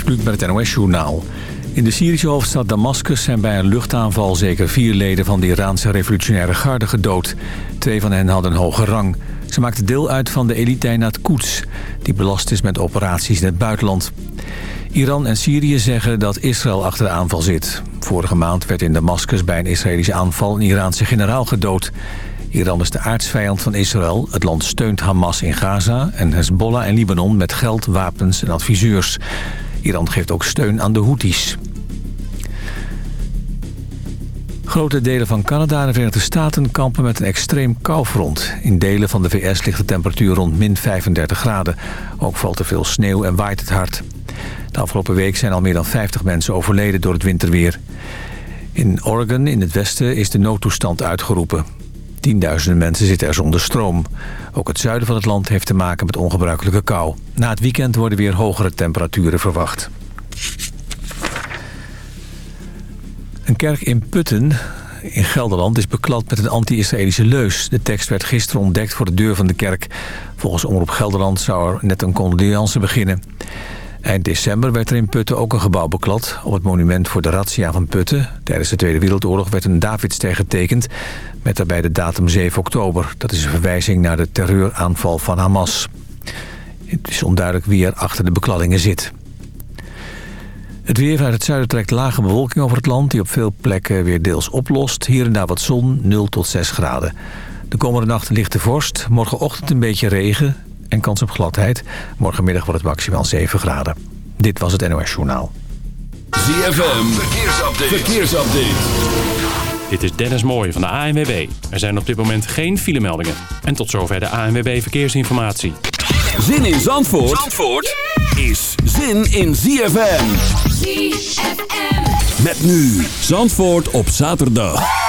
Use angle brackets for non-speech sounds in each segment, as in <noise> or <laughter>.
Gert met het NOS-journaal. In de Syrische hoofdstad Damascus zijn bij een luchtaanval zeker vier leden van de Iraanse revolutionaire garde gedood. Twee van hen hadden een hoge rang. Ze maakten deel uit van de elite Quds, die belast is met operaties in het buitenland. Iran en Syrië zeggen dat Israël achter de aanval zit. Vorige maand werd in Damascus bij een Israëlische aanval een Iraanse generaal gedood. Iran is de aardsvijand van Israël. Het land steunt Hamas in Gaza en Hezbollah en Libanon met geld, wapens en adviseurs. Iran geeft ook steun aan de Houthis. Grote delen van Canada en de Verenigde Staten kampen met een extreem koufront. In delen van de VS ligt de temperatuur rond min 35 graden. Ook valt er veel sneeuw en waait het hard. De afgelopen week zijn al meer dan 50 mensen overleden door het winterweer. In Oregon, in het westen, is de noodtoestand uitgeroepen. Tienduizenden mensen zitten er zonder stroom. Ook het zuiden van het land heeft te maken met ongebruikelijke kou. Na het weekend worden weer hogere temperaturen verwacht. Een kerk in Putten in Gelderland is beklad met een anti-Israëlische leus. De tekst werd gisteren ontdekt voor de deur van de kerk. Volgens Omroep Gelderland zou er net een condolence beginnen. Eind december werd er in Putten ook een gebouw beklad. Op het monument voor de razzia van Putten. Tijdens de Tweede Wereldoorlog werd een Davidster getekend... met daarbij de datum 7 oktober. Dat is een verwijzing naar de terreuraanval van Hamas. Het is onduidelijk wie er achter de bekladdingen zit. Het weer vanuit het zuiden trekt lage bewolking over het land... die op veel plekken weer deels oplost. Hier en daar wat zon, 0 tot 6 graden. De komende nacht ligt de vorst. Morgenochtend een beetje regen en kans op gladheid. Morgenmiddag wordt het maximaal 7 graden. Dit was het NOS Journaal. ZFM, verkeersupdate. verkeersupdate. Dit is Dennis Mooij van de ANWB. Er zijn op dit moment geen filemeldingen. En tot zover de ANWB Verkeersinformatie. Zin in Zandvoort, Zandvoort is zin in ZFM. ZFM. Met nu Zandvoort op zaterdag.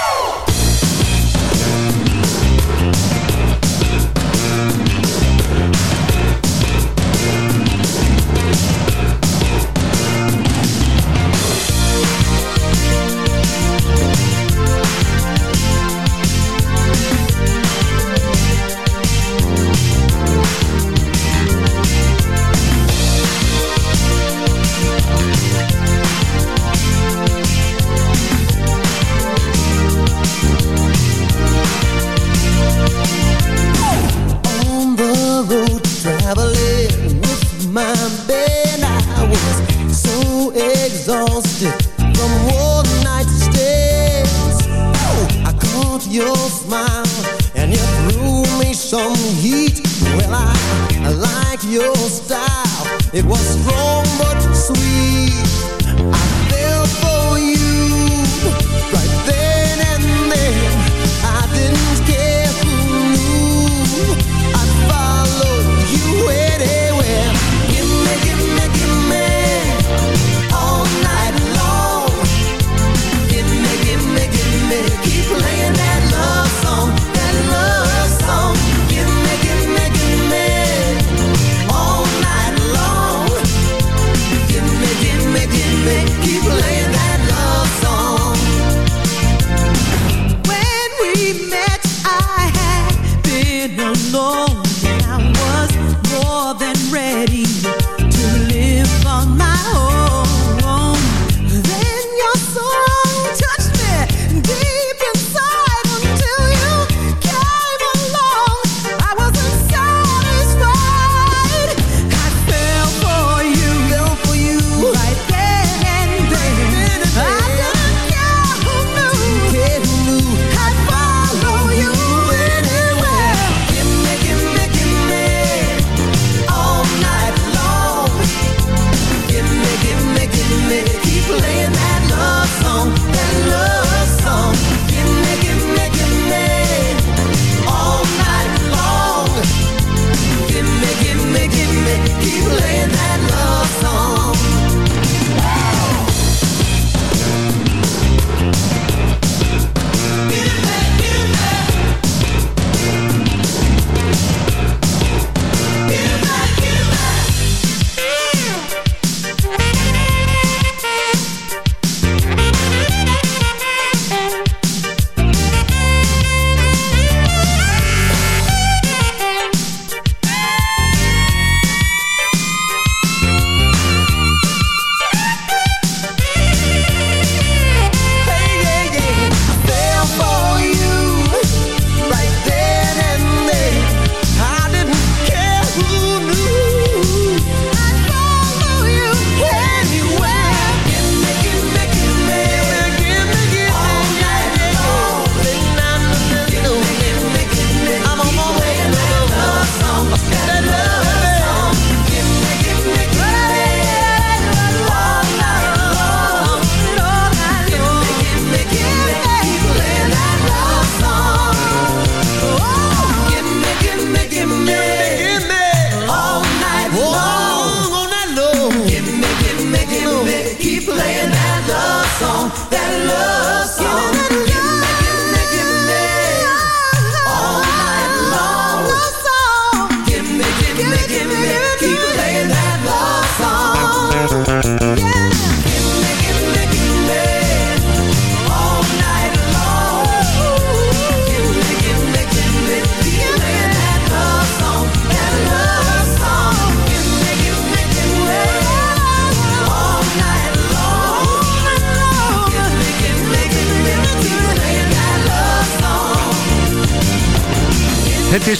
ready to live on my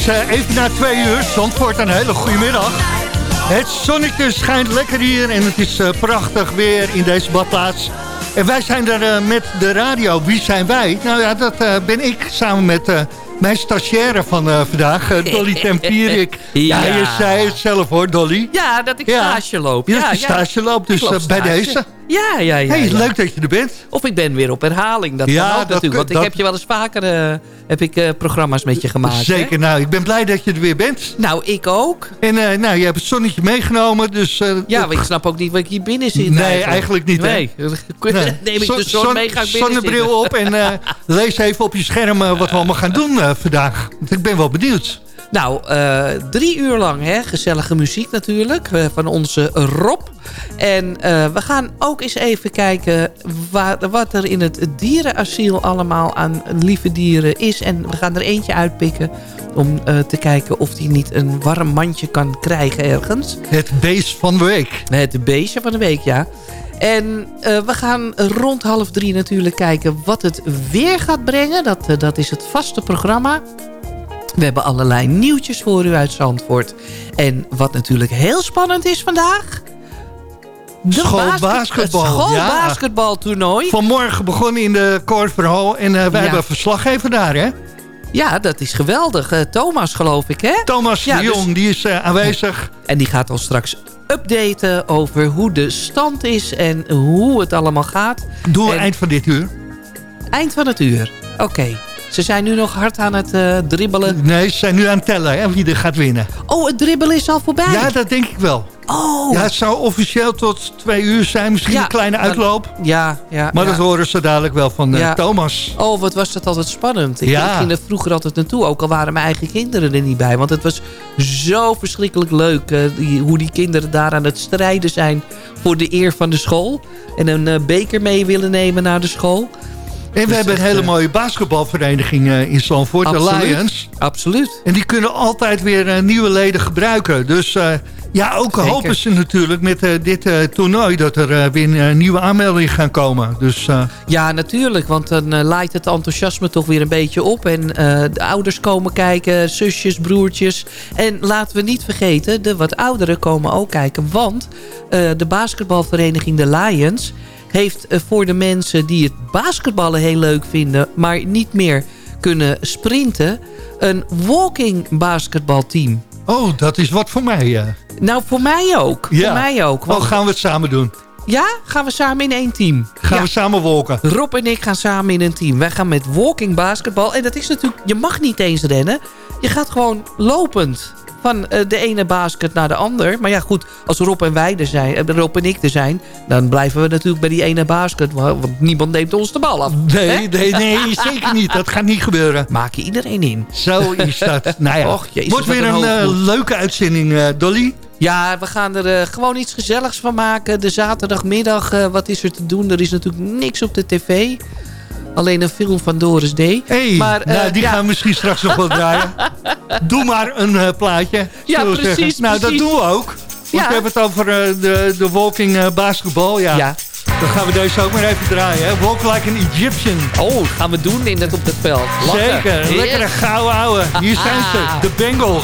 is uh, even na twee uur. Zandvoort, een hele goede middag. Het zonnetje schijnt lekker hier en het is uh, prachtig weer in deze badplaats. En wij zijn er uh, met de radio. Wie zijn wij? Nou ja, dat ben ik samen met mijn stagiaire van uh, vandaag, uh, Dolly <laughs> Tempierik. ja. ja, je zei het zelf hoor, Dolly. Ja, dat ik stage loop. Ja, dat je stage loopt, dus uh, bij deze. Ja, ja, ja. Hey, leuk dat je er bent. Of ik ben weer op herhaling. Dat ja, kan ook natuurlijk. Want ik heb je wel eens vaker uh, heb ik, uh, programma's met je gemaakt. Zeker. Hè? Nou, ik ben blij dat je er weer bent. Nou, ik ook. En uh, nou, je hebt het zonnetje meegenomen. Dus, ja, maar ik snap ook niet wat ik hier binnen zit. Nee, eigenlijk, eigenlijk niet. Nee. <laughs> nee. Neem ik de zon mee, ga ik binnen Zonnebril op en <laughs> lees even op je scherm wat we allemaal gaan doen vandaag. Want ik ben wel benieuwd. Nou, uh, drie uur lang hè, gezellige muziek natuurlijk uh, van onze Rob. En uh, we gaan ook eens even kijken waar, wat er in het dierenasiel allemaal aan lieve dieren is. En we gaan er eentje uitpikken om te kijken of die niet een warm mandje kan krijgen ergens. Het beest van de week. Het beestje van de week, ja. En we gaan rond half drie natuurlijk kijken wat het weer gaat brengen. Dat, dat is het vaste programma. We hebben allerlei nieuwtjes voor u uit Zandvoort. En wat natuurlijk heel spannend is vandaag... Schoolbasketbal. Schoolbasketbaltoernooi. Vanmorgen begonnen in de Korverhal. En uh, wij ja. hebben een verslaggever daar, hè? Ja, dat is geweldig. Uh, Thomas, geloof ik, hè? Thomas ja, de Jong, dus... die is uh, aanwezig. En die gaat ons straks updaten over hoe de stand is en hoe het allemaal gaat. Doen we en... eind van dit uur? Eind van het uur, oké. Ze zijn nu nog hard aan het uh, dribbelen. Nee, ze zijn nu aan het tellen hè, wie er gaat winnen. Oh, het dribbelen is al voorbij? Ja, dat denk ik wel. Oh. Ja, het zou officieel tot twee uur zijn. Misschien een kleine uitloop. ja, ja. Maar ja. dat horen ze dadelijk wel van uh, Thomas. Oh, wat was dat altijd spannend. Ik, ja. ging er vroeger altijd naartoe. Ook al waren mijn eigen kinderen er niet bij. Want het was zo verschrikkelijk leuk. Uh, die, hoe die kinderen daar aan het strijden zijn voor de eer van de school. En een uh, beker mee willen nemen naar de school. En we hebben een hele uh, mooie basketbalvereniging uh, in Zandvoort, de Lions. Absoluut. En die kunnen altijd weer uh, nieuwe leden gebruiken. Dus ja, ook Zeker. hopen ze natuurlijk met dit toernooi... dat er weer nieuwe aanmeldingen gaan komen. Dus, ja, natuurlijk. Want dan laait het enthousiasme toch weer een beetje op. En de ouders komen kijken, zusjes, broertjes. En laten we niet vergeten, de wat ouderen komen ook kijken. Want de basketbalvereniging de Lions heeft voor de mensen die het basketballen heel leuk vinden... maar niet meer kunnen sprinten... een walking basketbalteam. Oh, dat is wat voor mij, ja. Nou, voor mij ook. Ja. Voor mij ook. Want... Oh, gaan we het samen doen? Ja, gaan we samen in één team. Gaan ja. we samen walken? Rob en ik gaan samen in een team. Wij gaan met walking basketbal. En dat is natuurlijk, je mag niet eens rennen. Je gaat gewoon lopend van uh, de ene basket naar de ander. Maar ja, goed, als Rob en wij er zijn, uh, Rob en ik er zijn... dan blijven we natuurlijk bij die ene basket. Want niemand neemt ons de bal af. Nee, nee, nee, <laughs> zeker niet. Dat gaat niet gebeuren. Maak je iedereen in. Zo is dat. <laughs> Nou ja, Och, jezus, wordt weer een, een uh, leuke uitzending, Dolly. Ja, we gaan er uh, gewoon iets gezelligs van maken. De zaterdagmiddag, wat is er te doen? Er is natuurlijk niks op de tv. Alleen een film van Doris D. Hey, maar, nou, die ja. gaan we misschien straks nog wel draaien. <laughs> Doe maar een plaatje. Ja, precies, precies. Nou, dat doen we ook. Want ja. we hebben het over de, de walking basketbal. Ja. ja. Dan gaan we deze ook maar even draaien. Hè? Walk like an Egyptian. Oh, gaan we doen in het op het veld. Lachen. Zeker. Yes. Lekkere gouden ouwe. Hier zijn ze. De Bengals.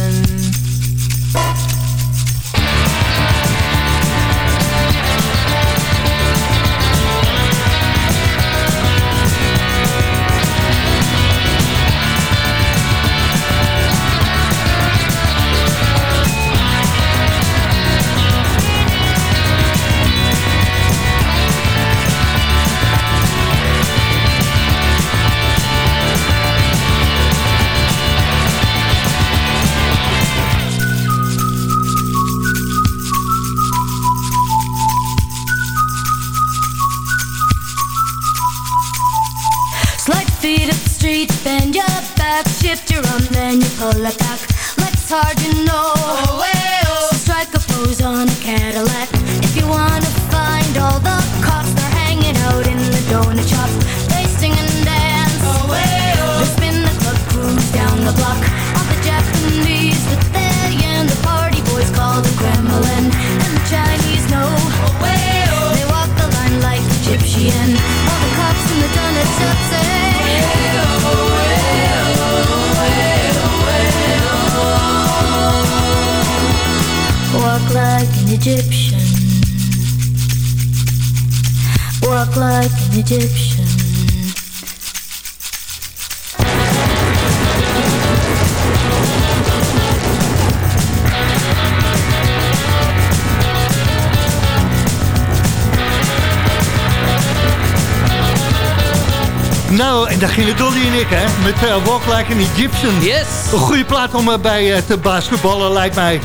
en ik, hè. Met eh, Walk Like an Egyptian. Yes. Een goede plaat om eh, bij eh, te basketballen, lijkt mij.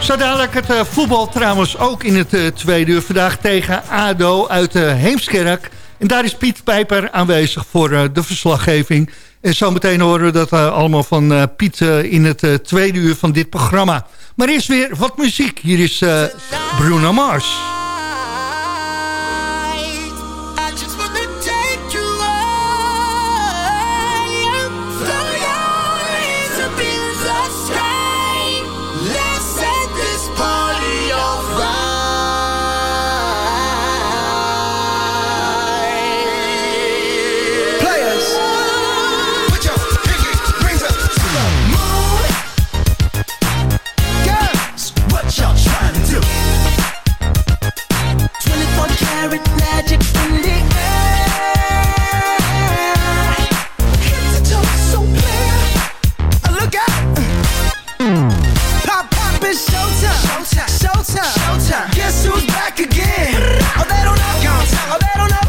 Zo dadelijk het voetbal trouwens ook in het tweede uur. Vandaag tegen ADO uit Heemskerk. En daar is Piet Pijper aanwezig voor de verslaggeving. En zometeen horen we dat allemaal van Piet in het tweede uur van dit programma. Maar eerst weer wat muziek. Hier is Bruno Mars. Showtime. Guess who's back again? Oh, they don't know. Oh, they don't know.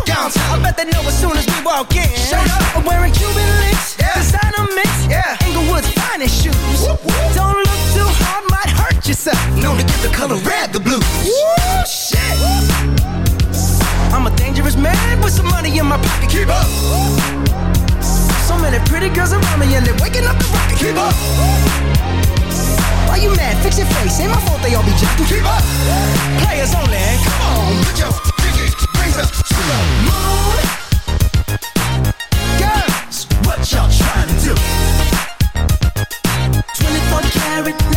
I bet they know as soon as we walk in. Showed up. I'm wearing Cuban links. Yeah. Designer mix. Yeah. Inglewood's finest shoes. Don't look too hard, might hurt yourself. Known to give the color red the blues. Woo, shit. I'm a dangerous man with some money in my pocket. Keep up. So many pretty girls around me and they're waking up the rocket. Keep up. Why you mad? Fix your face. Ain't my fault they all be jacking. Keep up. Players only. Come on, put your pinky rings up to the moon. Girls, what y'all trying to do? 24 karat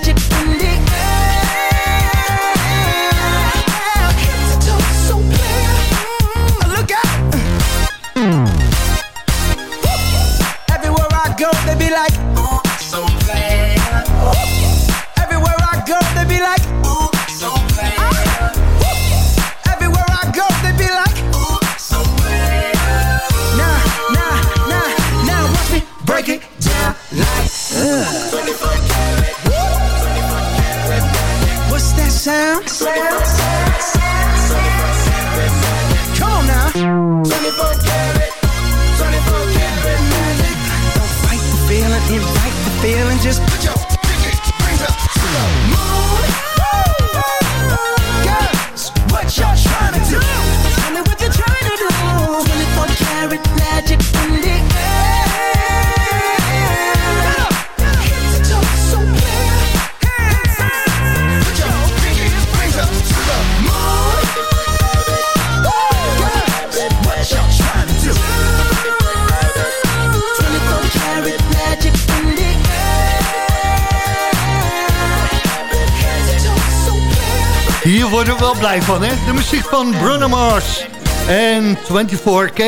worden we wel blij van, hè? De muziek van Bruno Mars en 24K.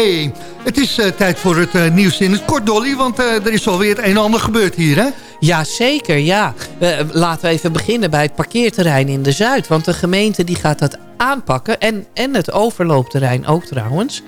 Het is eh, tijd voor het eh, nieuws in het kort, Dolly, want eh, er is alweer het een en ander gebeurd hier, hè? Ja, zeker, ja. Laten we even beginnen bij het parkeerterrein in de Zuid. Want de gemeente die gaat dat aanpakken. En, en het overloopterrein ook trouwens.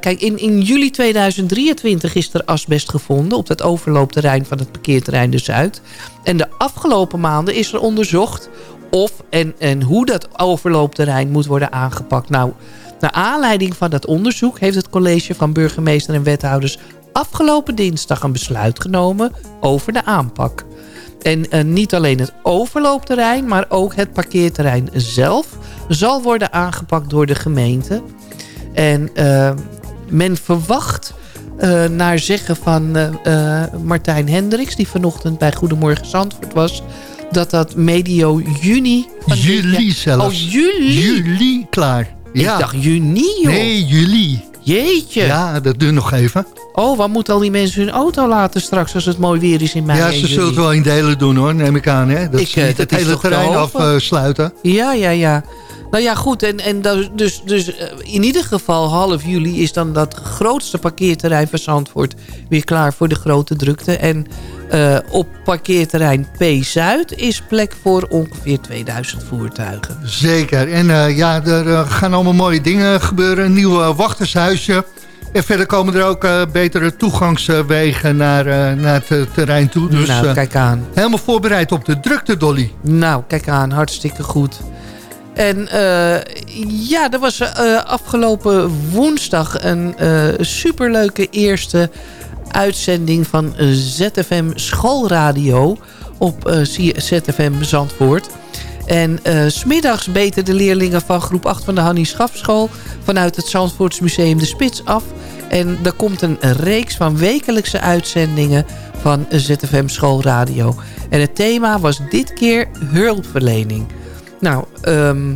Kijk, in, in juli 2023 is er asbest gevonden... op het overloopterrein van het parkeerterrein de Zuid. En de afgelopen maanden is er onderzocht... of en, en hoe dat overloopterrein moet worden aangepakt. Nou, naar aanleiding van dat onderzoek... heeft het college van burgemeester en wethouders... afgelopen dinsdag een besluit genomen over de aanpak. En eh, niet alleen het overloopterrein, maar ook het parkeerterrein zelf... zal worden aangepakt door de gemeente. En eh, men verwacht, eh, naar zeggen van Martijn Hendricks... die vanochtend bij Goedemorgen Zandvoort was... dat dat medio juni... Juli zelfs. Oh, juli? Juli, klaar. Ja. Ik dacht juni, joh. Nee, juli. Jeetje. Ja, dat duurt nog even. Oh, waar moeten al die mensen hun auto laten straks... als het mooi weer is in mei ja, ze zullen het wel in delen doen, hoor, neem ik aan, hè? Dat Ik, ze eh, niet dat het hele terrein afsluiten. Ja, ja, ja. Nou ja, goed. En, en dat- dus, dus eh, in ieder geval half juli is dan dat grootste parkeerterrein van Zandvoort weer klaar voor de grote drukte. En eh, op parkeerterrein P-Zuid is plek voor ongeveer 2000 voertuigen. Zeker. En eh, ja, er eh, gaan allemaal mooie dingen gebeuren. Een nieuw wachtershuisje. En verder komen er ook betere toegangswegen naar, naar het terrein toe. Dus nou, kijk aan. helemaal voorbereid op de drukte, Dolly. Nou, kijk aan. Hartstikke goed. En ja, er was afgelopen woensdag een superleuke eerste uitzending van ZFM Schoolradio op eh, ZFM Zandvoort. En s smiddags beten de leerlingen van groep 8 van de Hannie Schafschool... vanuit het Zandvoorts Museum de Spits af. En er komt een reeks van wekelijkse uitzendingen van ZFM Schoolradio. En het thema was dit keer hulpverlening. Nou, ehm,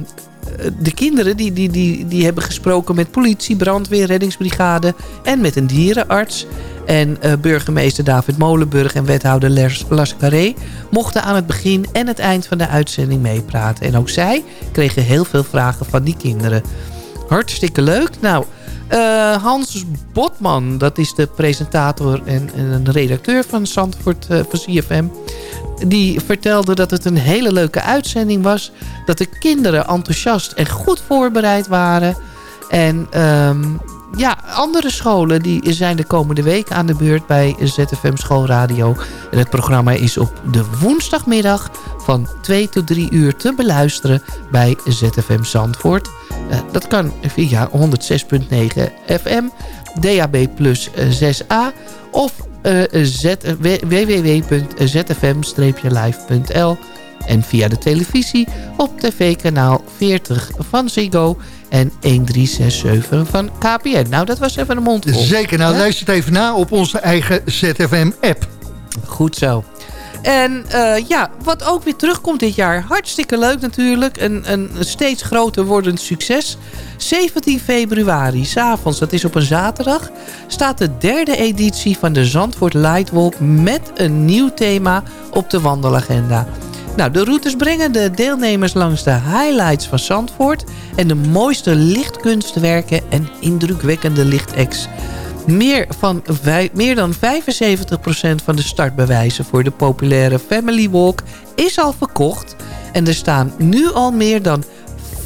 de kinderen die, die, die, die hebben gesproken met politie, brandweer, reddingsbrigade... en met een dierenarts. En eh, burgemeester David Molenburg en wethouder Lars, Carré... mochten aan het begin en het eind van de uitzending meepraten. En ook zij kregen heel veel vragen van die kinderen. Hartstikke leuk. Nou, eh, Hans Botman, dat is de presentator en, en redacteur van Zandvoort eh, van CFM... die vertelde dat het een hele leuke uitzending was. Dat de kinderen enthousiast en goed voorbereid waren. En ehm, ja, andere scholen die zijn de komende week aan de beurt bij ZFM Schoolradio. En het programma is op de woensdagmiddag van 2 tot 3 uur te beluisteren bij ZFM Zandvoort. Eh, dat kan via 106.9 FM, DAB plus eh, 6A of eh, z- w- www.zfm-live.l en via de televisie op tv-kanaal 40 van Ziggo en 1367 van KPN. Nou, dat was even een mondvol. Zeker. Nou, Ja? luister het even na op onze eigen ZFM-app. Goed zo. En eh, ja, wat ook weer terugkomt dit jaar. Hartstikke leuk natuurlijk. Een, een steeds groter wordend succes. 17 februari, s'avonds, dat is op een zaterdag... staat de derde editie van de Zandvoort Lightwalk... met een nieuw thema op de wandelagenda. Nou, de routes brengen de deelnemers langs de highlights van Zandvoort... en de mooiste lichtkunstwerken en indrukwekkende lichtacts. Meer, van, meer dan 75% van de startbewijzen voor de populaire Family Walk is al verkocht. En er staan nu al meer dan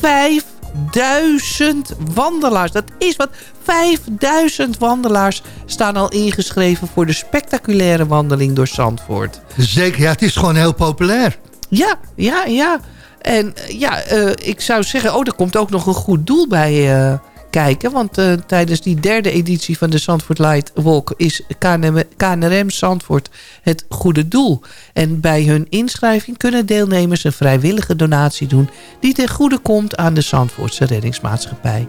5000 wandelaars. Dat is wat. 5000 wandelaars staan al ingeschreven voor de spectaculaire wandeling door Zandvoort. Zeker. Ja, het is gewoon heel populair. Ja, ja, ja. En eh, ja, eh, ik zou zeggen, oh, er komt ook nog een goed doel bij eh, kijken. Want tijdens die derde editie van de Zandvoort Light Walk is KNRM Zandvoort het goede doel. En bij hun inschrijving kunnen deelnemers een vrijwillige donatie doen... die ten goede komt aan de Zandvoortse reddingsmaatschappij.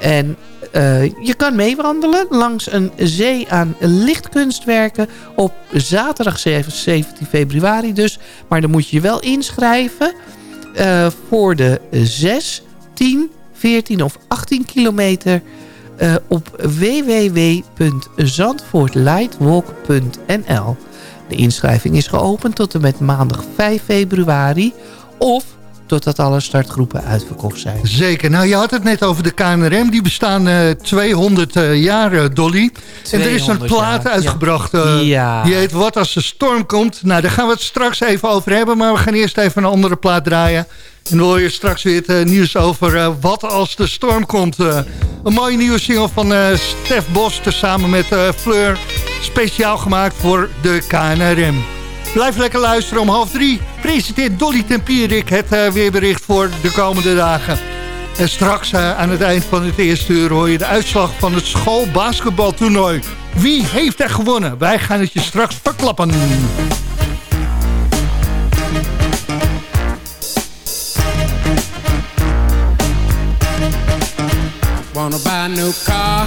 En eh, je kan meewandelen langs een zee aan lichtkunstwerken op zaterdag 7 17 februari dus. Maar dan moet je je wel inschrijven eh, voor de 6, 10, 14 of 18 kilometer eh, op www.zandvoortlightwalk.nl De inschrijving is geopend tot en met maandag 5 februari of totdat alle startgroepen uitverkocht zijn. Zeker. Nou, je had het net over de KNRM. Die bestaan eh 200 eh, jaar, eh, Dolly. En er is een 200 plaat jaar, uitgebracht. eh, Ja. Die heet Wat als de storm komt. Nou, daar gaan we het straks even over hebben. Maar we gaan eerst even een andere plaat draaien. En dan hoor je straks weer het eh, nieuws over eh, Wat als de storm komt. Eh, een mooie nieuwe single van eh Stef Bos. Samen met eh, Fleur. Speciaal gemaakt voor de KNRM. Blijf lekker luisteren. Om half drie presenteert Dolly Tempierik het eh, weerbericht voor de komende dagen. En straks eh, aan het eind van het eerste uur hoor je de uitslag van het schoolbasketbaltoernooi. Wie heeft er gewonnen? Wij gaan het je straks verklappen. Wanna buy a new car,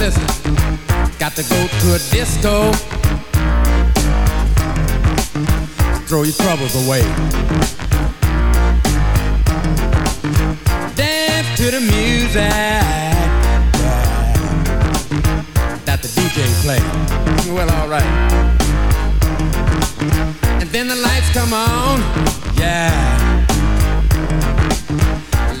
Listen, got to go to a disco. Throw your troubles away. Dance to the music that the DJ play. Well, alright. And then the lights come on. Yeah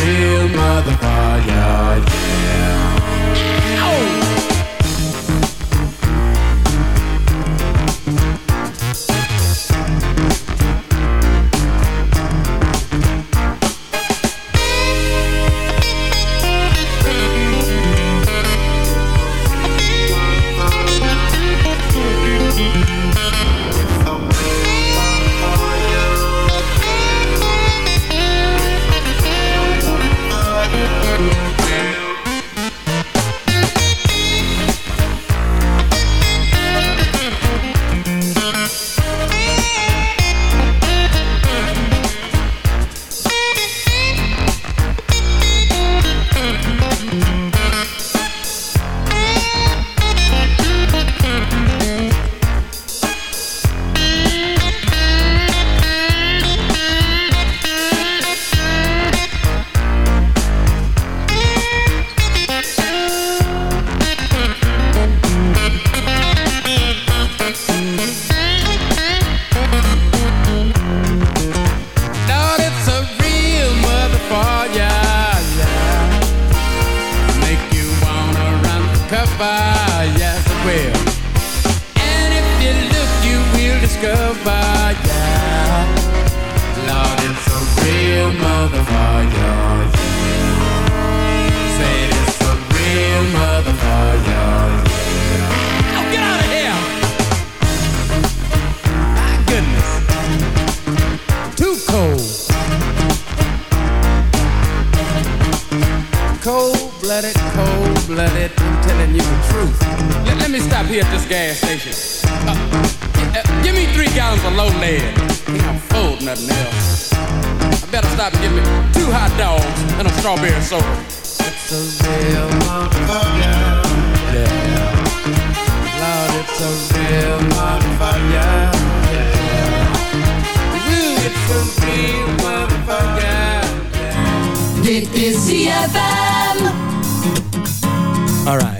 Lord, it's a real motherfucker, yeah. Cover, yes it will. And if you look, you will discover, Let me stop here at this gas station. Uh, uh, give me three gallons of low lead. Can't afford nothing else. I better stop and get me two hot dogs and a strawberry soda. It's a real motherfucker. Yeah. Lord, it's a real motherfucker. Yeah. It's a real motherfucker. Yeah. This is CFM. All right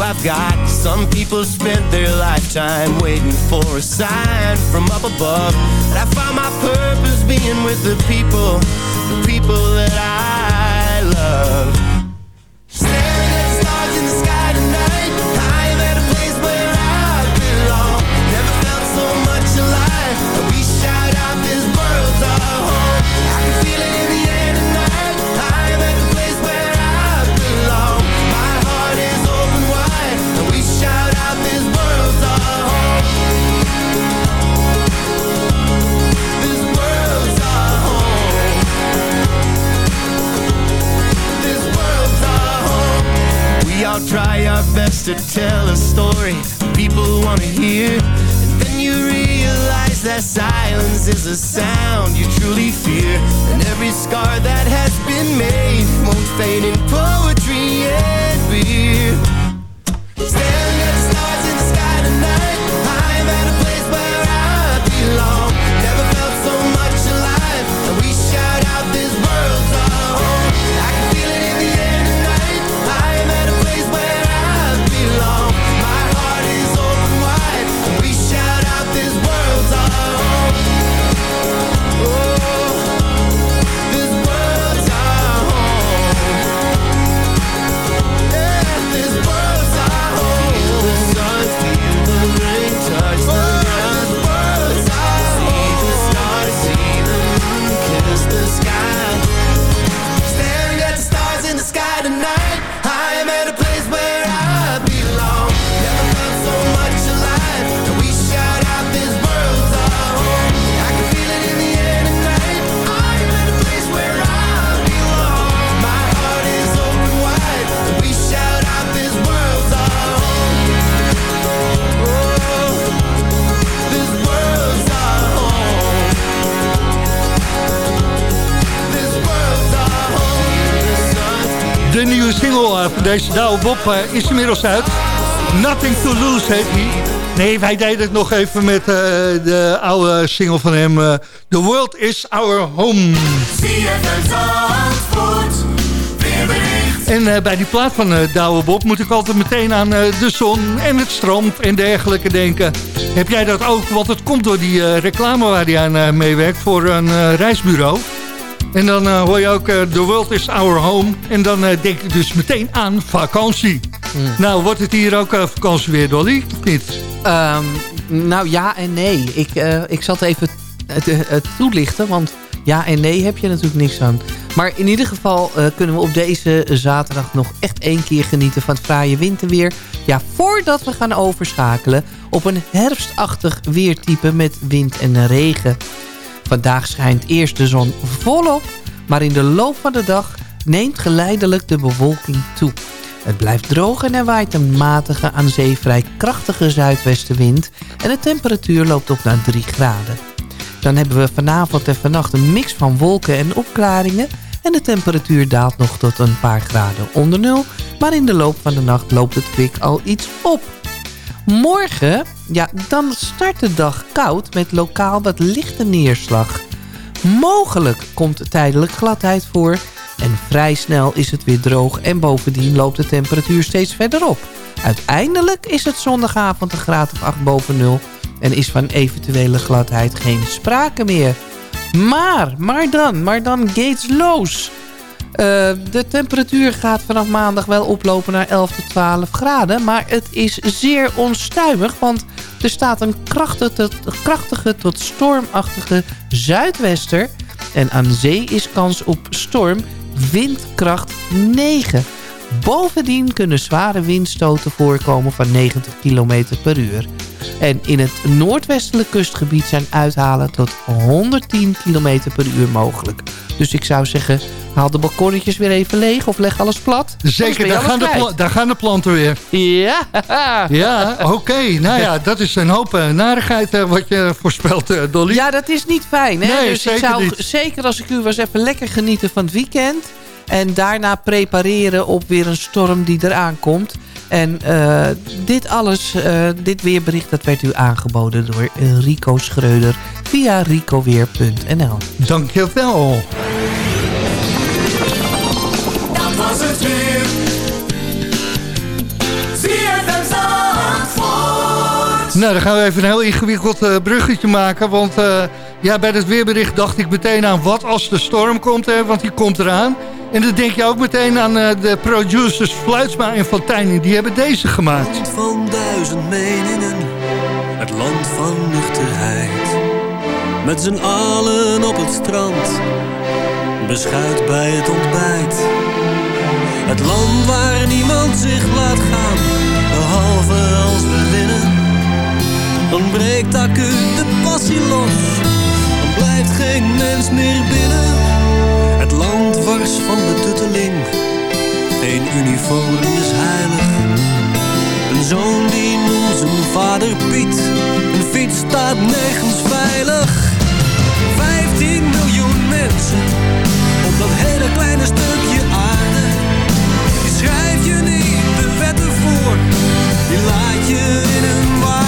I've got. Some people spent their lifetime waiting for a sign from up above. And I found my purpose being with the people, the people that I to tell deze Douwe Bob eh, is inmiddels uit. Nothing to lose heet hij. Nee, wij deden het nog even met eh, de oude single van hem. eh, The world is our home. En eh, bij die plaat van eh Douwe Bob moet ik altijd meteen aan de zon en het strand en dergelijke denken. Heb jij dat ook? Want het komt door die reclame waar hij aan meewerkt voor een reisbureau. En dan eh, hoor je ook eh, The World is Our Home. En dan eh, denk ik dus meteen aan vakantie. Nou, wordt het hier ook vakantie weer, Dolly? Of niet? Ehm, nou, ja en nee. Ik, ik zat even het, het toelichten, want ja en nee heb je natuurlijk niks aan. Maar in ieder geval kunnen we op deze zaterdag nog echt één keer genieten van het fraaie winterweer. Ja, voordat we gaan overschakelen op een herfstachtig weertype met wind en regen. Vandaag schijnt eerst de zon volop, maar in de loop van de dag neemt geleidelijk de bewolking toe. Het blijft droog en er waait een matige, aan zee vrij krachtige zuidwestenwind... en de temperatuur loopt op naar 3 graden. Dan hebben we vanavond en vannacht een mix van wolken en opklaringen... en de temperatuur daalt nog tot een paar graden onder nul... maar in de loop van de nacht loopt het kwik al iets op. Morgen, ja, dan start de dag koud met lokaal wat lichte neerslag. Mogelijk komt tijdelijk gladheid voor... en vrij snel is het weer droog en bovendien loopt de temperatuur steeds verder op. Uiteindelijk is het zondagavond een graad of 8 boven nul... en is van eventuele gladheid geen sprake meer. Maar, maar dan, maar dan Gates Loos... Eh, de temperatuur gaat vanaf maandag wel oplopen naar 11 tot 12 graden. Maar het is zeer onstuimig, want er staat een krachtige tot, krachtige tot stormachtige zuidwester. En aan zee is kans op storm windkracht 9. Bovendien kunnen zware windstoten voorkomen van 90 km per uur. En in het noordwestelijk kustgebied zijn uithalen tot 110 km per uur mogelijk. Dus ik zou zeggen, haal de balkonnetjes weer even leeg of leg alles plat. Zeker, daar gaan, de daar gaan de planten weer. Ja. <laughs> Ja, oké. Nou ja, dat is een hoop eh, narigheid eh, wat je voorspelt, eh, Dolly. Ja, dat is niet fijn. Hè? Nee, dus ik zeker zou niet. zeker als ik u was even lekker genieten van het weekend. En daarna prepareren op weer een storm die eraan komt. En dit alles, dit weerbericht, dat werd u aangeboden door Rico Schreuder via ricoweer.nl. Dankjewel. Nou, dan gaan we even een heel ingewikkeld eh, bruggetje maken. Want eh, ja, bij het weerbericht dacht ik meteen aan wat als de storm komt. Hè, want die komt eraan. En dan denk je ook meteen aan eh, de producers Fluitsma en Fontijn. Die hebben deze gemaakt. land van duizend meningen, het land van nuchterheid. Met z'n allen op het strand, beschuit bij het ontbijt. Het land waar niemand zich laat gaan, behalve. Dan breekt acuut de passie los, dan blijft geen mens meer binnen. Het land wars van de tutteling, geen uniform is heilig. Een zoon die noemt zijn vader Piet. Een fiets staat nergens veilig. 15 miljoen mensen op dat hele kleine stukje aarde. Die schrijf je niet de wetten voor, die laat je in hun waarde.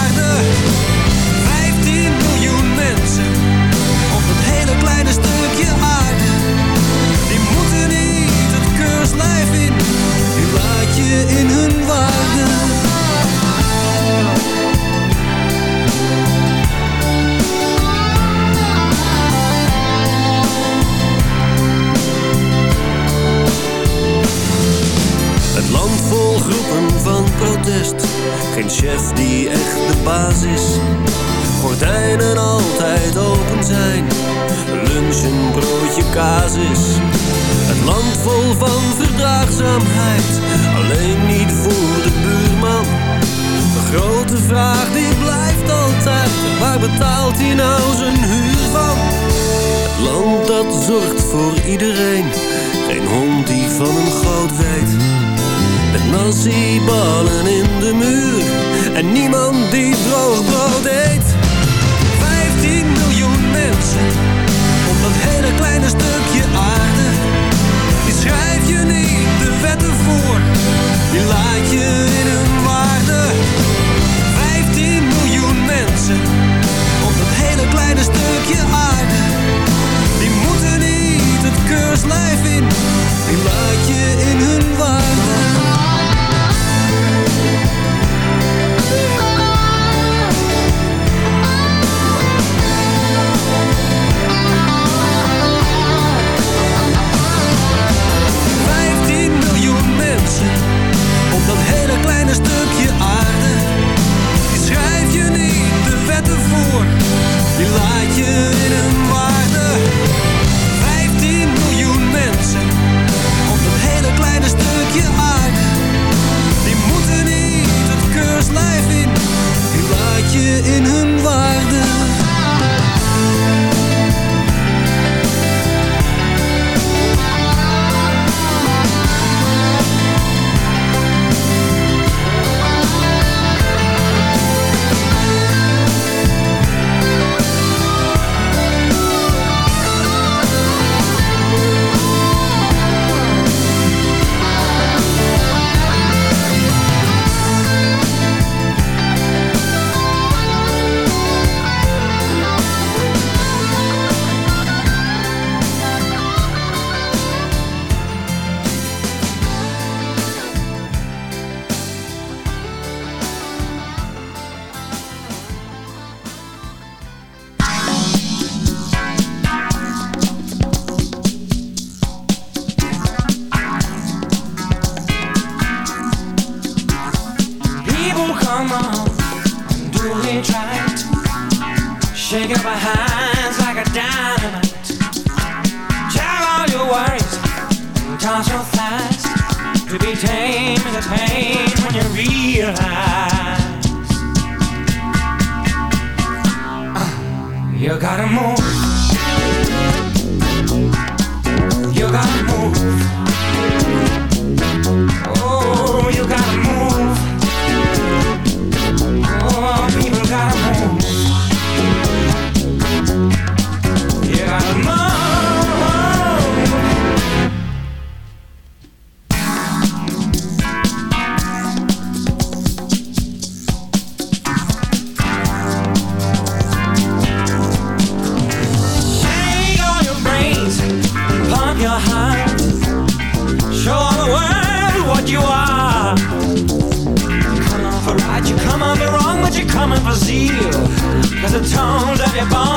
Tones of your bones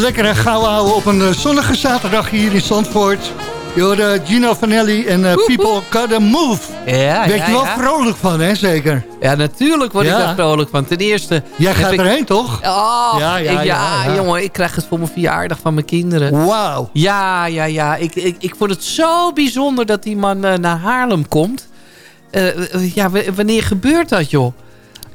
Lekker gauw houden op een eh, zonnige zaterdag hier in Zandvoort. Je hoorde Gino Vanelli en eh, People Gotta Move. Ja, Weet ja, je wel ja. vrolijk van, hè? Zeker. Ja, natuurlijk word ik daar vrolijk van. Ten eerste... Jij gaat ik- erheen, toch? Oh, Ja, ja, ja, jongen, ik krijg het voor mijn verjaardag van mijn kinderen. Wauw. Ja, ja, ja. Ik, ik, ik vond het zo bijzonder dat die man eh, naar Haarlem komt. Eh, eh, ja, wanneer gebeurt dat, joh?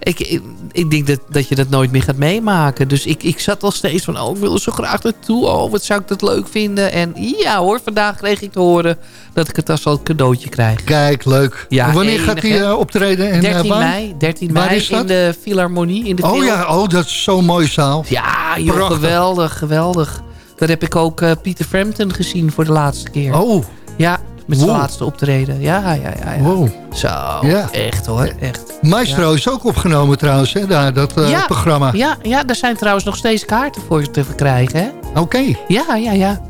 Ik, ik, ik denk dat, dat je dat nooit meer gaat meemaken. Dus ik, ik zat al steeds van, oh, ik wil er zo graag naartoe. Oh, wat zou ik dat leuk vinden. En ja hoor, vandaag kreeg ik te horen dat ik het als al cadeautje krijg. Kijk, leuk. Ja, En wanneer enig, gaat hij eh, optreden? In, eh, 13 waar? mei, 13 Waar mei is dat? in de Philharmonie. In de Oh ja, oh, dat is zo'n mooie zaal. Ja, joh, geweldig, geweldig. Daar heb ik ook eh, Peter Frampton gezien voor de laatste keer. Oh, Ja, met zijn Wow. laatste optreden. Ja, ja, ja. ja. wow. Zo, Ja. echt hoor, echt. Maestro is ook opgenomen trouwens, hè, daar, dat eh, Ja. programma. Ja, ja, daar zijn trouwens nog steeds kaarten voor te verkrijgen? Oké, Ja, ja, ja.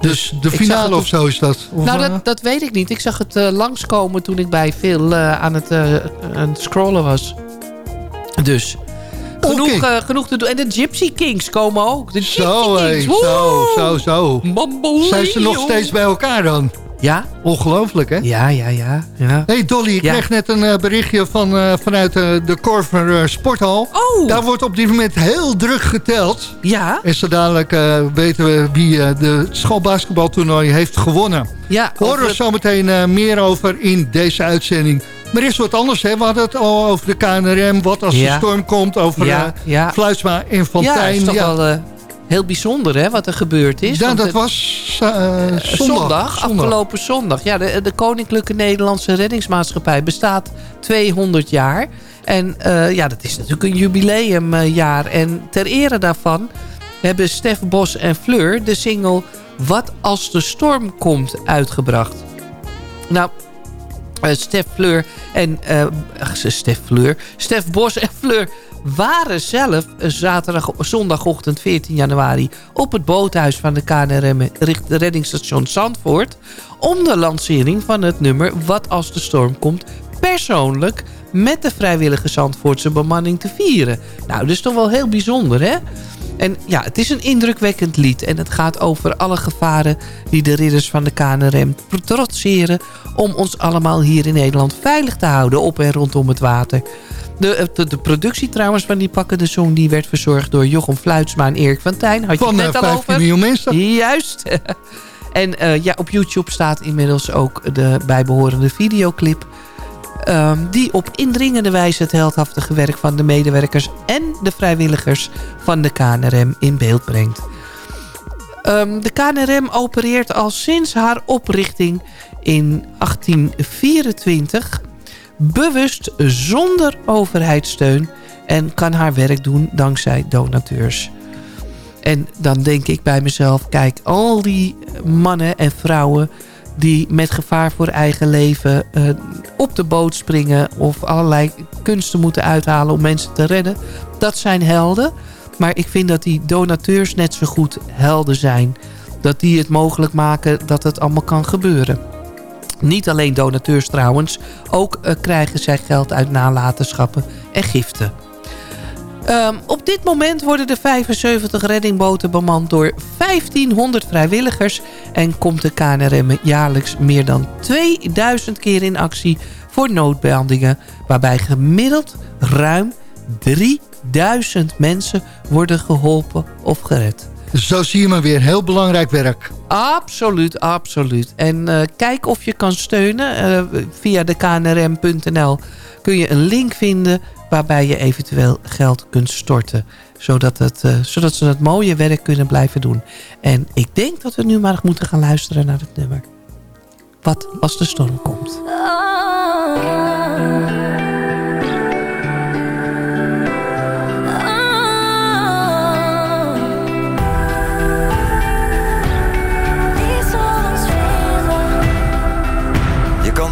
dus de ik zag finale het of zo is dat? Of, nou, eh, dat, dat weet ik niet. Ik zag het eh, langskomen toen ik bij Phil aan, het, aan het scrollen was. Dus, genoeg, genoeg te doen. En de Gypsy Kings komen ook. De Gypsy Zo, Kings. zo, woe! zo, zo. Mamboleo. Zijn ze nog steeds bij elkaar dan? Ja, Ongelooflijk, hè? ja, ja, ja. ja. hey Dolly, ik Ja. kreeg net een eh, berichtje van, eh, vanuit eh, de Korver Sporthal. Oh, Daar wordt op dit moment heel druk geteld. ja, En zo dadelijk weten we wie de schoolbasketbaltoernooi heeft gewonnen. ja. Horen over we het- zo meteen eh, meer over in deze uitzending. Maar er is wat anders, hè? We hadden het al over de KNRM. Wat als Ja. de storm komt over Ja, ja. Fluitsma en Ja, Fontijn. het is toch Ja. wel heel bijzonder hè, wat er gebeurd is. Ja, dat het- was eh, zondag. zondag, afgelopen zondag. Ja, de, de Koninklijke Nederlandse Reddingsmaatschappij bestaat 200 jaar. En eh, ja, dat is natuurlijk een jubileumjaar. En ter ere daarvan hebben Stef Bos en Fleur de single Wat als de storm komt uitgebracht. Nou, eh, Stef Fleur en... eh, ach, Stef Fleur. Stef Bos en Fleur waren zelf zaterdag, zondagochtend 14 januari... op het boothuis van de KNRM reddingsstation Zandvoort... om de lancering van het nummer Wat als de storm komt persoonlijk met de vrijwillige Zandvoortse bemanning te vieren. Nou, dat is toch wel heel bijzonder, hè? En ja, het is een indrukwekkend lied. En het gaat over alle gevaren die de ridders van de KNRM trotseren... om ons allemaal hier in Nederland veilig te houden op en rondom het water. De, de, de productie trouwens van die pakkende song... die werd verzorgd door Jochem Fluitsma en Erik van Tijn. Had je Van het eh, net al 15 over? miljoen mensen. Juist. <laughs> en eh, ja, op YouTube staat inmiddels ook de bijbehorende videoclip... ehm, die op indringende wijze het heldhaftige werk van de medewerkers... en de vrijwilligers van de KNRM in beeld brengt. Ehm, de KNRM opereert al sinds haar oprichting in 1824... bewust zonder overheidssteun... en kan haar werk doen dankzij donateurs. En dan denk ik bij mezelf, kijk, al die mannen en vrouwen die met gevaar voor eigen leven eh, op de boot springen... of allerlei kunsten moeten uithalen om mensen te redden. Dat zijn helden. Maar ik vind dat die donateurs net zo goed helden zijn. Dat die het mogelijk maken dat het allemaal kan gebeuren. Niet alleen donateurs trouwens. Ook eh, krijgen zij geld uit nalatenschappen en giften. Ehm, op dit moment worden de 75 reddingboten bemand door 1500 vrijwilligers... en komt de KNRM jaarlijks meer dan 2000 keer in actie voor noodbehandelingen... waarbij gemiddeld ruim 3000 mensen worden geholpen of gered. Zo zie je maar weer. Heel belangrijk werk. Absoluut, absoluut. En eh, kijk of je kan steunen. Eh, via de knrm.nl kun je een link vinden... waarbij je eventueel geld kunt storten. Zodat, het, eh, zodat ze het mooie werk kunnen blijven doen. En ik denk dat we nu maar moeten gaan luisteren naar het nummer. Wat als de storm komt.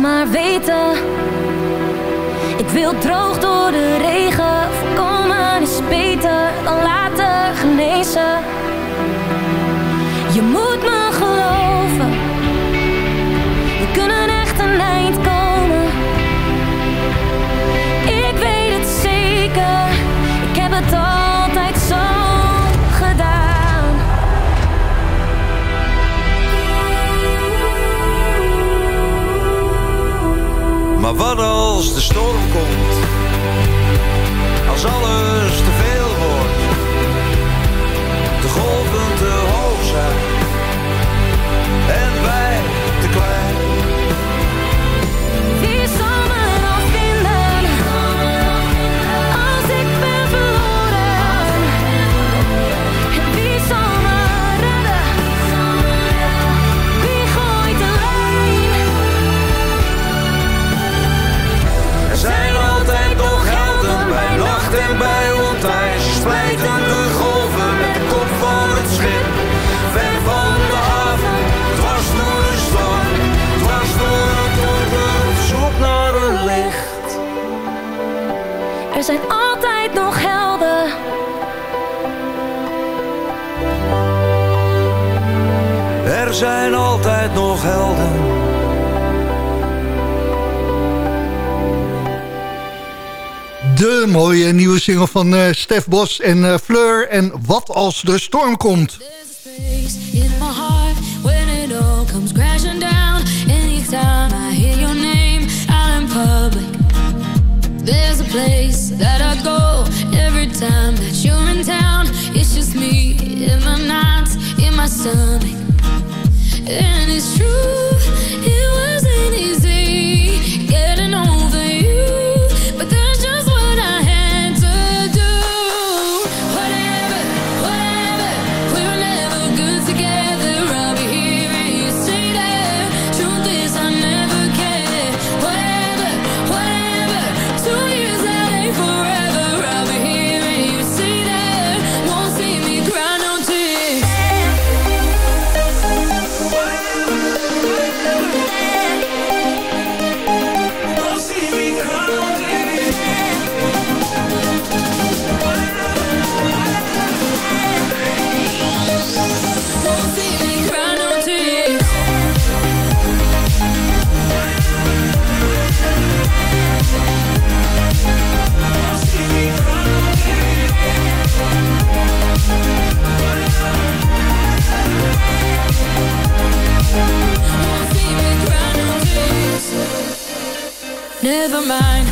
Maar weten. Ik wil droog door de regen. Voorkomen is beter dan laten genezen. Je moet wat als de storm komt? Als alles te veel wordt, de golven te hoog zijn zijn altijd nog helden. De mooie nieuwe single van uh, Stef Bos en uh, Fleur en Wat als de storm komt. There's a place that I go every time that you're in town. It's just me in my nights, in my stomach. And it's true, Never mind,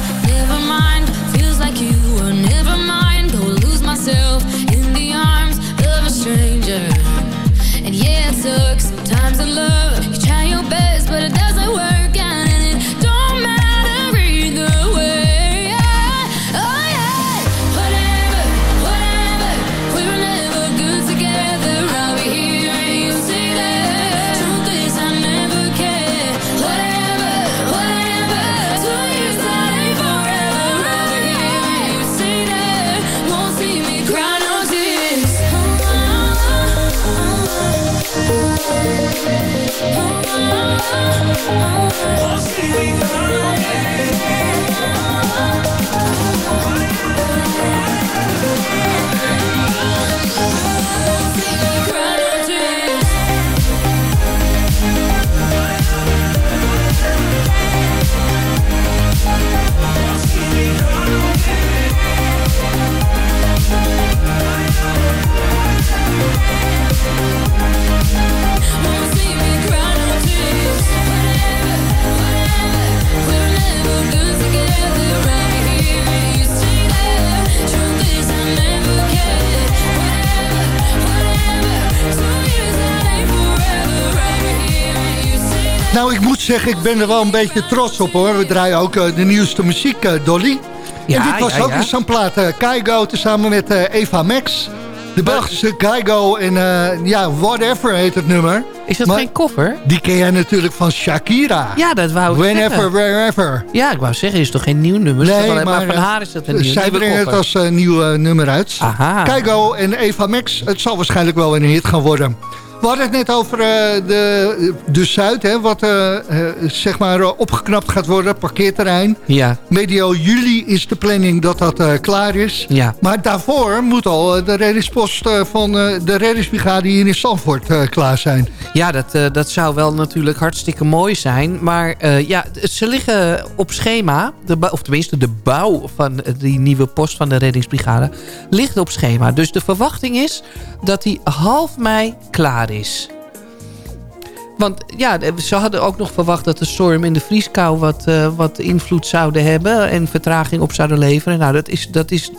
Nou, ik ben er wel een beetje trots op hoor. We draaien ook eh, de nieuwste muziek, eh, Dolly. Ja, en dit was ja, ook ja. zo'n plaat. eh Kaigo tezamen met Eva Max. De Belgische Kaigo en ja, Whatever heet het nummer. Is dat Maar geen koffer? Die ken jij natuurlijk van Shakira. Ja, dat wou ik Whenever, zeggen. wherever. Ja, ik wou zeggen, is toch geen nieuw nummer? Nee, maar, maar, van haar is dat een nieuw Zij nieuwe brengen het als eh, nieuw nummer uit. Aha. Kaigo en Eva Max, het zal waarschijnlijk wel een hit gaan worden. We hadden het net over eh, de, de Zuid, hè, wat eh, eh, zeg maar opgeknapt gaat worden, parkeerterrein. Ja, Medio juli is de planning dat dat klaar is. ja. Maar daarvoor moet al de reddingspost van de reddingsbrigade hier in Zandvoort klaar zijn. Ja, dat, dat zou wel natuurlijk hartstikke mooi zijn. Maar ja, ze liggen op schema. De, of tenminste, de bouw van die nieuwe post van de reddingsbrigade ligt op schema. Dus de verwachting is dat die half mei klaar is. Want ja, ze hadden ook nog verwacht dat de storm in de vrieskou wat, eh, wat invloed zouden hebben. En vertraging op zouden leveren. Nou, dat, is, dat is,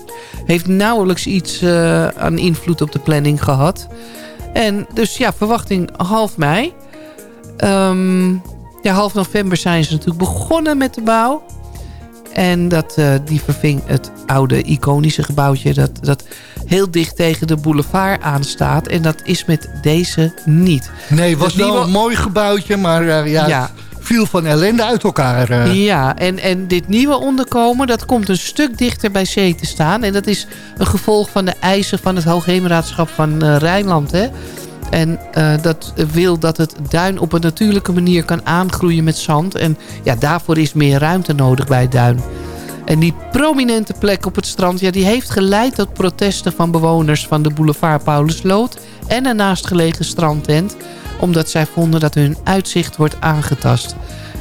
heeft nauwelijks iets eh, aan invloed op de planning gehad. En dus ja, verwachting half mei. Ehm, ja, half november zijn ze natuurlijk begonnen met de bouw. En dat, eh, die verving het oude iconische gebouwtje... Dat, dat heel dicht tegen de boulevard aanstaat. En dat is met deze niet. Nee, het was Dus wel een mooi gebouwtje, maar eh, ja, Ja. het viel van ellende uit elkaar. eh. Ja, en, en dit nieuwe onderkomen... dat komt een stuk dichter bij zee te staan. En dat is een gevolg van de eisen van het Hoogheemraadschap van Rijnland. Hè? En eh, dat wil dat het duin op een natuurlijke manier kan aangroeien met zand. En ja, daarvoor is meer ruimte nodig bij het duin. En die prominente plek op het strand... Ja, die heeft geleid tot protesten van bewoners van de boulevard Paulusloot... en een naastgelegen strandtent... omdat zij vonden dat hun uitzicht wordt aangetast.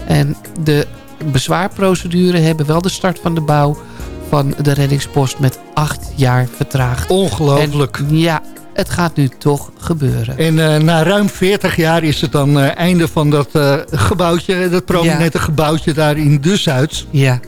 En de bezwaarprocedure hebben wel de start van de bouw... van de reddingspost met acht jaar vertraagd. Ongelooflijk. En ja, het gaat nu toch gebeuren. En eh, na ruim 40 jaar is het dan eh, einde van dat eh, gebouwtje, dat prominente gebouwtje daar in de Zuid. Ja.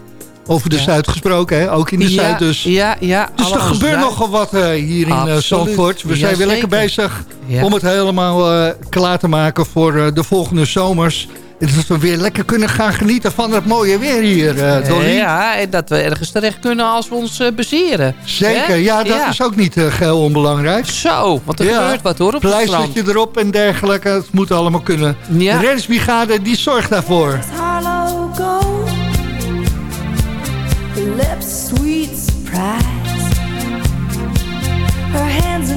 Over de Ja. Zuid gesproken, hè? ook in de ja, Zuid dus. Ja, ja. Dus er gebeurt Zuid. nogal wat hier in. Zandvoort. We zijn weer lekker bezig om het helemaal klaar te maken voor de volgende zomers. En dat we weer lekker kunnen gaan genieten van het mooie weer hier, eh Dolly. Ja, en dat we ergens terecht kunnen als we ons eh bezeren. Zeker, ja, dat is ook niet uh, geheel onbelangrijk. Zo, want er Ja, gebeurt wat hoor op het strand. Pleistertje erop en dergelijke, het moet allemaal kunnen. Ja. De reddingsbrigade, die zorgt daarvoor. Lips sweet surprise. Her hands are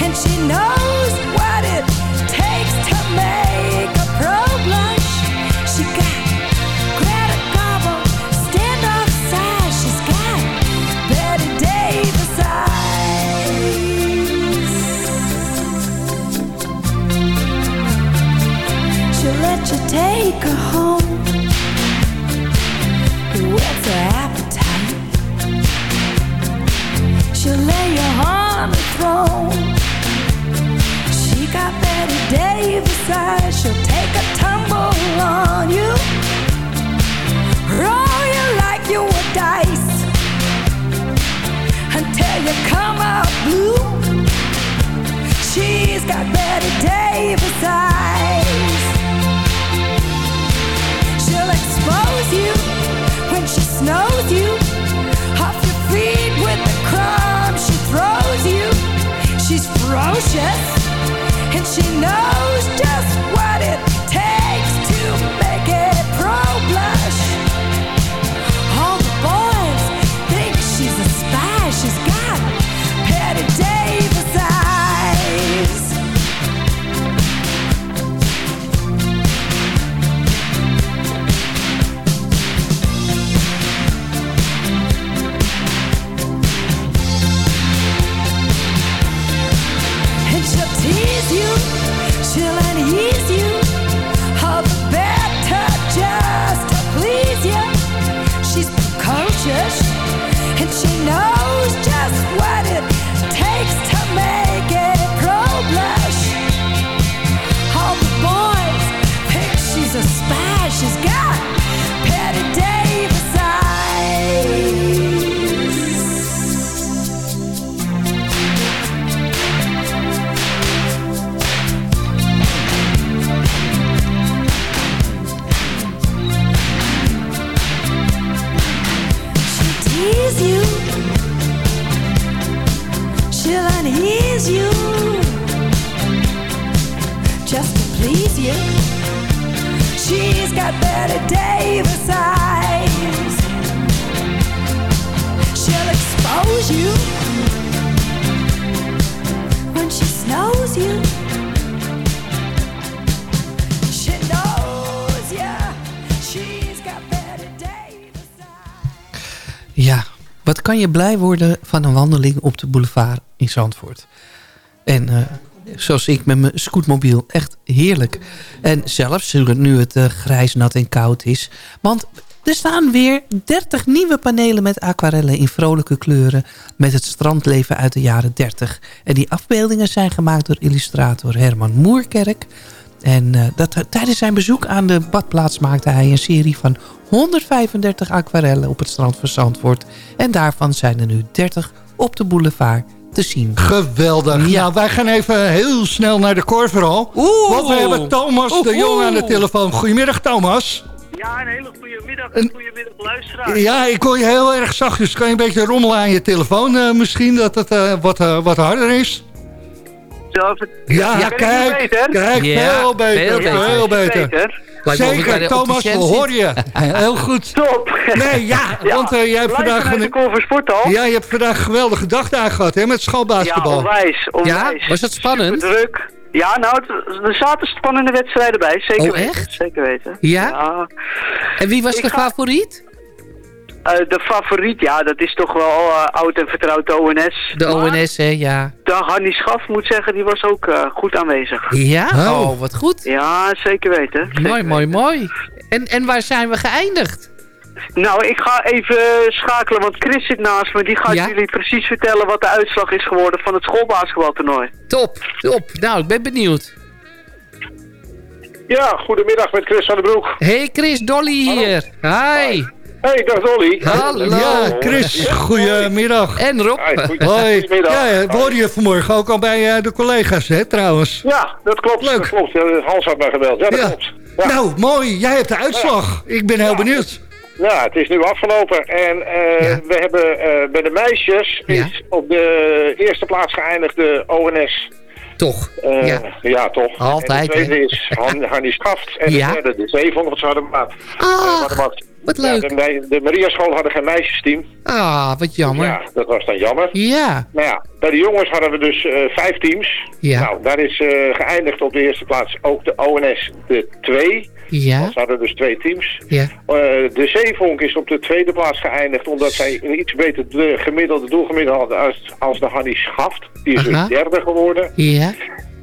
and she knows what it takes to make a pro blush. She got Greta Garbo, stand off side. She's got Betty Davis eyes. She'll let you take her home. Her appetite? She'll lay you on the throne. Eyes. She'll take a tumble on you. Roll you like you were dice until you come blue. She's got Betty Davis eyes. She'll expose you when she you off your feet with the crumbs she throws you. She's ferocious and she knows just what it je blij worden van een wandeling op de boulevard in Zandvoort. En eh, zoals ik met mijn scootmobiel, echt heerlijk. En zelfs nu het eh, grijs, nat en koud is. Want er staan weer 30 nieuwe panelen met aquarellen in vrolijke kleuren... met het strandleven uit de jaren 30. En die afbeeldingen zijn gemaakt door illustrator Herman Moerkerk... En eh, dat, tijdens zijn bezoek aan de badplaats maakte hij een serie van 135 aquarellen op het strand van Zandvoort. En daarvan zijn er nu 30 op de boulevard te zien. Geweldig. Ja, wij gaan even heel snel naar de Korverhal. Want we hebben Thomas de Jong aan de telefoon. Goedemiddag Thomas. Ja, een hele goede middag. Een goedemiddag luisteraar. Ja, ik hoor je heel erg zacht, dus kan je een beetje rommelen aan je telefoon eh, misschien, dat het eh, wat, eh, wat harder is? Zo, is het- Ja, nu kijk, beter? kijk, veel beter, veel beter. Ik bij Zeker, Thomas, we zit. je. Heel <laughs> goed. Top. Nee, <laughs> ja, want eh, jij hebt vandaag... de Sporthal. Ja, je hebt vandaag een geweldige dag daar gehad, hè, met Ja, schoolbasketbal. onwijs, onwijs. Ja, was het spannend? Druk. Ja, nou, het- er zaten spannende wedstrijden bij. Zeker Oh, weten. echt? Zeker weten. Ja? En wie was Ik de ga- favoriet? Eh, de favoriet, ja, dat is toch wel eh, oud en vertrouwd de ONS. De Maar ONS, hè, ja. De Hannie Schaf, moet zeggen, die was ook eh, goed aanwezig. Ja? Oh. Oh, wat goed. Ja, zeker weten. Zeker Mooi, mooi, mooi. En, en waar zijn we geëindigd? Nou, ik ga even schakelen, want Chris zit naast me. Die gaat Ja? jullie precies vertellen wat de uitslag is geworden van het schoolbasketbaltoernooi. Top, top. Nou, ik ben benieuwd. Ja, goedemiddag met Chris van den Broek. Hey Chris, Dolly hier. Hi. Hey, dag Dolly. Hallo. Ja, Chris, goedemiddag. En Rob. Hoi. goedemiddag. Ja, we hoorden je vanmorgen ook al bij eh, de collega's, hè, trouwens. Ja, dat klopt. Leuk. Dat klopt. Hans had mij gebeld. Ja, dat Ja. klopt. Ja. Nou, mooi. Jij hebt de uitslag. Ik ben heel benieuwd. Ja, het is nu afgelopen. En eh, Ja. we hebben eh, bij de meisjes Ja. is op de eerste plaats geëindigd de ONS. Toch. Ja. ja. toch. Altijd, En de tweede hè? is Han, Hannie Schaft. En Ja. de derde, de Zeevond, wat ze hadden. Ah, hadden wat. wat Ja, leuk. de, de Maria School hadden geen meisjesteam. Ah, wat jammer. Ja, dat was dan jammer. Ja. Nou ja, bij de jongens hadden we dus eh, vijf teams. Ja. Nou, daar is eh, geëindigd op de eerste plaats ook de ONS de 2. Ja. Ze hadden dus twee teams. Ja. Eh, de Zeevonk is op de tweede plaats geëindigd omdat zij een iets beter de gemiddelde doelgemiddelde hadden als, als de Hannie Schaft. Die is Aha. dus derde geworden. Ja.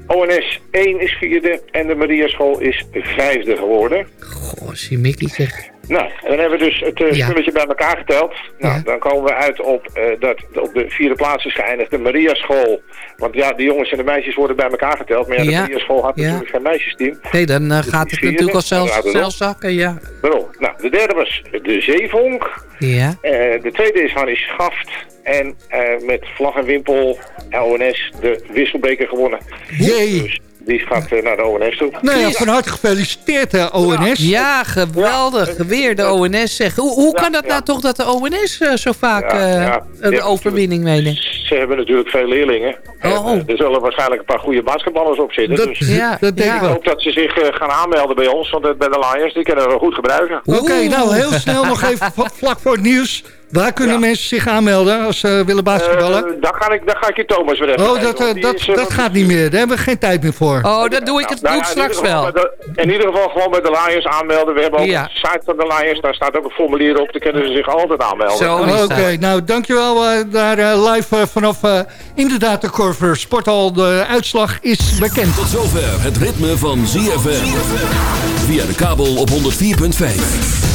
ONS 1 is vierde en de Maria School is vijfde geworden. Goh, zie Mickey zeg. Nou, en dan hebben we dus het eh, Ja. spulletje bij elkaar geteld. Nou, Ja. dan komen we uit op eh, dat op de vierde plaats is geëindigd de Maria School. Want ja, de jongens en de meisjes worden bij elkaar geteld. Maar ja, de Ja. Maria School had natuurlijk geen meisjesteam. Nee, dan eh, gaat het natuurlijk al zelfs zakken, ja. Daarom. Nou, de derde was de Zeevonk. Ja. Eh, de tweede is Hannie Schaft. En eh, met vlag en wimpel ONS de wisselbeker gewonnen. Jee. Dus die gaat eh, naar de ONS toe. Nou ja, van harte gefeliciteerd, eh, ONS. Ja, geweldig. Weer de ONS zeg. Hoe, hoe kan dat nou toch dat de ONS eh, zo vaak Ja, eh, ja. een Ja, overwinning meeneemt? Ze hebben natuurlijk veel leerlingen. En, Oh. er zullen waarschijnlijk een paar goede basketballers op zitten. Dat, dus Ja, dat denk ja. ik wel. hoop dat ze zich gaan aanmelden bij ons. Want bij de Lions, die kunnen we goed gebruiken. Oké, nou heel snel nog even <laughs> vlak voor het nieuws. Waar kunnen Ja. mensen zich aanmelden als ze willen basketballen? Eh, dan, ga ik, dan ga ik je Thomas weer even oh, dat, eh, die dat, is, eh, dat gaat niet meer. Daar hebben we geen tijd meer voor. Oh, dat doe ik, het, Nou, doe ik straks wel. de- in ieder geval gewoon bij de Lions aanmelden. We hebben ook Ja. een site van de Lions. Daar staat ook een formulier op. Daar kunnen ze zich altijd aanmelden. Zo. Oké, nou dankjewel eh, daar eh, live eh, vanaf eh, inderdaad de Corver Sporthal. De uitslag is bekend. Tot zover het ritme van ZFM. Via de kabel op 104.5.